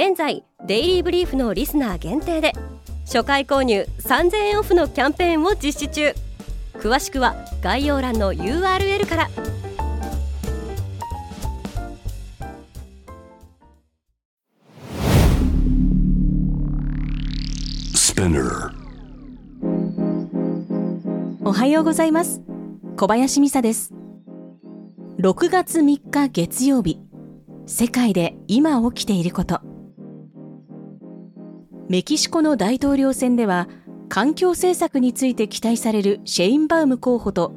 現在デイリーブリーフのリスナー限定で初回購入3000円オフのキャンペーンを実施中。詳しくは概要欄の URL から。おはようございます。小林美沙です。6月3日月曜日。世界で今起きていることメキシコの大統領選では環境政策について期待されるシェインバウム候補と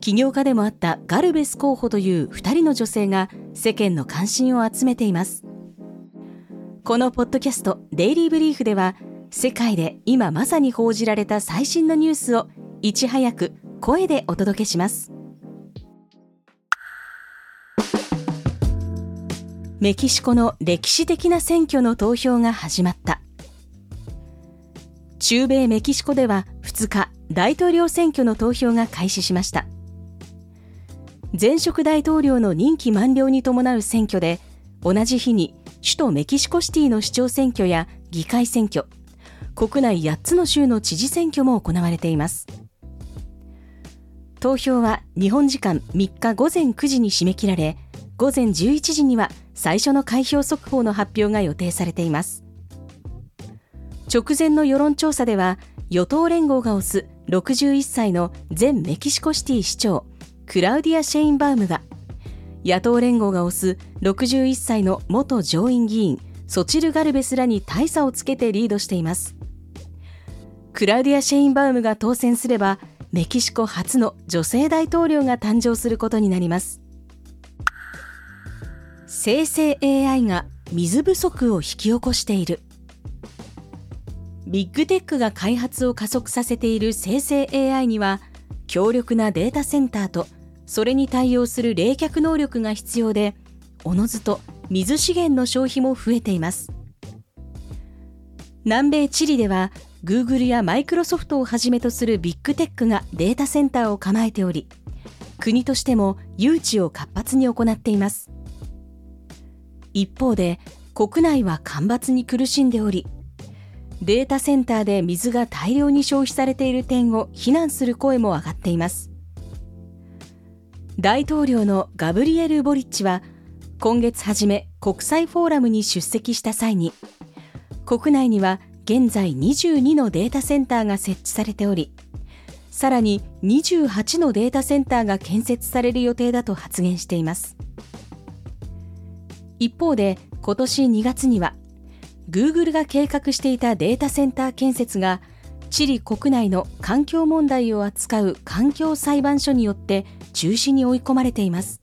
起業家でもあったガルベス候補という2人の女性が世間の関心を集めています。このポッドキャスト「デイリー・ブリーフ」では世界で今まさに報じられた最新のニュースをいち早く声でお届けします。メキシコの歴史的な選挙の投票が始まった。中米メキシコでは2日大統領選挙の投票が開始しました。前職大統領の任期満了に伴う選挙で同じ日に首都メキシコシティの市長選挙や議会選挙国内8つの州の知事選挙も行われています。投票は日本時間3日午前9時に締め切られ午前11時には最初の開票速報の発表が予定されています。直前の世論調査では与党連合が推す61歳の前メキシコシティ市長クラウディア・シェインバウムが野党連合が推す61歳の元上院議員ソチル・ガルベスらに大差をつけてリードしています。クラウディア・シェインバウムが当選すればメキシコ初の女性大統領が誕生することになります。生成 AI が水不足を引き起こしている。ビッグテックが開発を加速させている生成 AI には強力なデータセンターとそれに対応する冷却能力が必要でおのずと水資源の消費も増えています。南米チリではグーグルやマイクロソフトをはじめとするビッグテックがデータセンターを構えており国としても誘致を活発に行っています。一方で国内は干ばつに苦しんでおりデータセンターで水が大量に消費されている点を非難する声も上がっています。大統領のガブリエル・ボリッチは今月初め国際フォーラムに出席した際に国内には現在22のデータセンターが設置されておりさらに28のデータセンターが建設される予定だと発言しています。一方で今年2月には Google が計画していたデータセンター建設がチリ国内の環境問題を扱う環境裁判所によって中止に追い込まれています。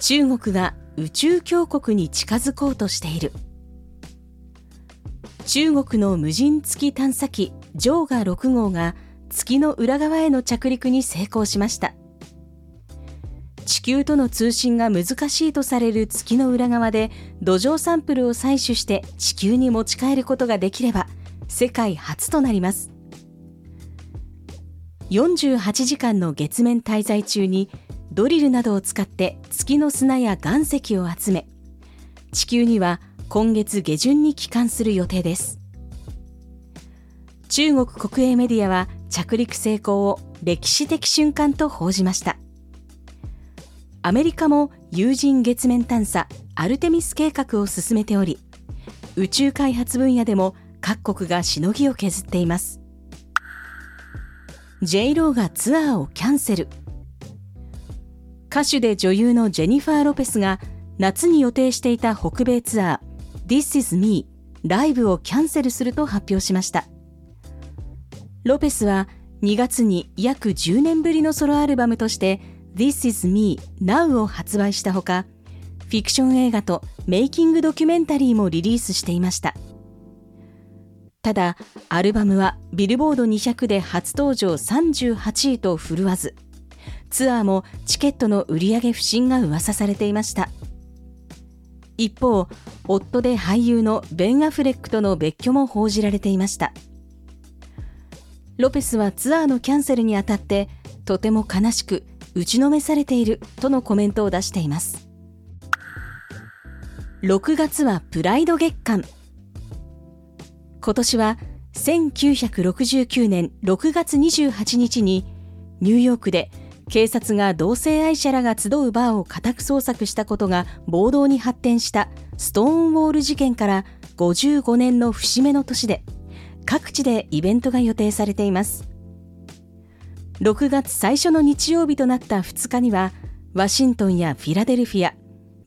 中国が宇宙強国に近づこうとしている。中国の無人月探査機ジョーガ6号が月の裏側への着陸に成功しました。地球との通信が難しいとされる月の裏側で土壌サンプルを採取して地球に持ち帰ることができれば世界初となります。48時間の月面滞在中にドリルなどを使って月の砂や岩石を集め地球には今月下旬に帰還する予定です。中国国営メディアは着陸成功を歴史的瞬間と報じました。アメリカも有人月面探査アルテミス計画を進めており宇宙開発分野でも各国がしのぎを削っています。J ローがツアーをキャンセル。歌手で女優のジェニファー・ロペスが夏に予定していた北米ツアー This is Me ライブをキャンセルすると発表しました。ロペスは2月に約10年ぶりのソロアルバムとして This is Me Now を発売したほかフィクション映画とメイキングドキュメンタリーもリリースしていました。ただアルバムはビルボード200で初登場38位と振るわずツアーもチケットの売り上げ不振が噂されていました。一方夫で俳優のベン・アフレックとの別居も報じられていました。ロペスはツアーのキャンセルにあたってとても悲しく打ちのめされている。とのコメントを出しています。6月はプライド月間。今年は1969年6月28日にニューヨークで警察が同性愛者らが集うバーを家宅捜索したことが暴動に発展したストーンウォール事件から55年の節目の年で各地でイベントが予定されています。6月最初の日曜日となった2日にはワシントンやフィラデルフィア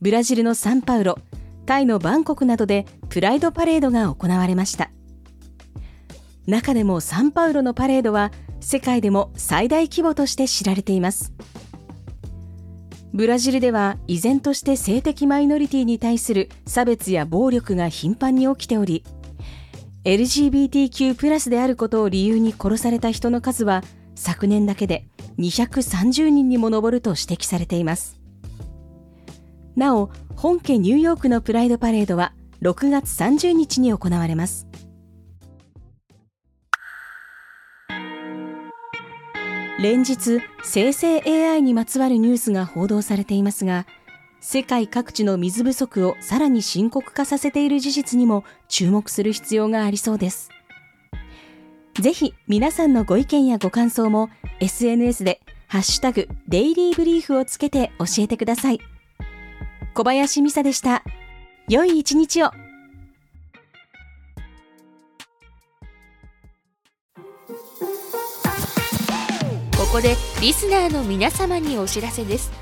ブラジルのサンパウロタイのバンコクなどでプライドパレードが行われました。中でもサンパウロのパレードは世界でも最大規模として知られています。ブラジルでは依然として性的マイノリティに対する差別や暴力が頻繁に起きており LGBTQ+ であることを理由に殺された人の数は昨年だけで230人にも上ると指摘されています。なお本家ニューヨークのプライドパレードは6月30日に行われます。連日生成 AI にまつわるニュースが報道されていますが世界各地の水不足をさらに深刻化させている事実にも注目する必要がありそうです。ぜひ皆さんのご意見やご感想も SNS でハッシュタグデイリーブリーフをつけて教えてください。小林美沙でした。良い一日を。ここでリスナーの皆様にお知らせです。